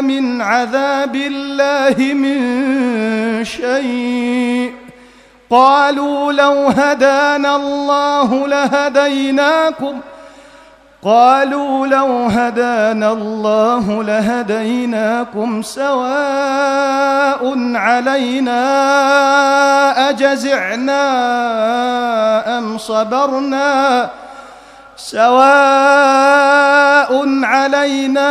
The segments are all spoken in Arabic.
من عذاب الله من شيء. قالوا لو هدانا الله لهديناكم. قالوا لو هدانا الله لهديناكم سواء علينا أجزعنا أم صبرنا. سواء علينا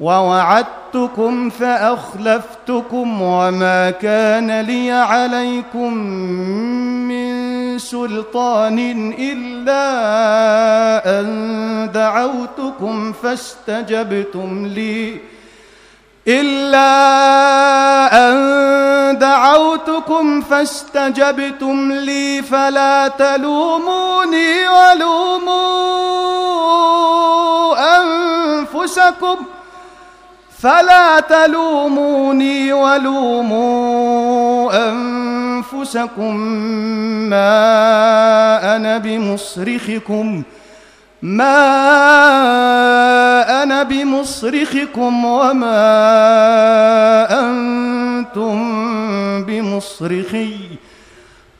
ووعدتكم فأخلفتكم وما كان لي عليكم من سلطان إلا أن دعوتكم فاستجبتم لي إلا أن دعوتكم فاستجبتم لي فلا تلوموني ولوموا أنفسكم. فلا تلوموني ولوموا أنفسكم ما أنا بمصرخكم ۖ ما أنا بمصرخكم وما أنتم بمصرخي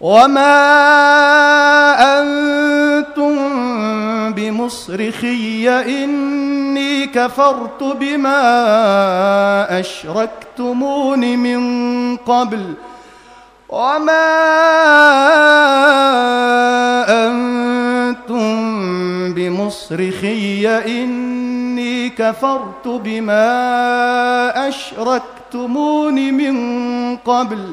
وما أنتم بمصرخي إني كفرت بما أشركتمون من قبل وما أنتم بمصرخي إني كفرت بما أشركتمون من قبل.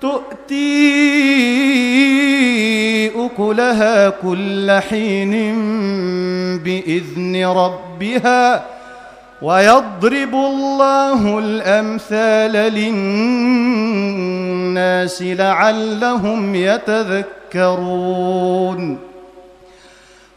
تؤتي أكلها كل حين بإذن ربها ويضرب الله الأمثال للناس لعلهم يتذكرون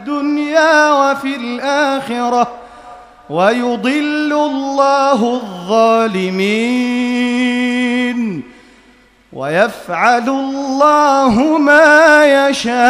الدنيا وفي الآخرة ويضل الله الظالمين ويفعل الله ما يشاء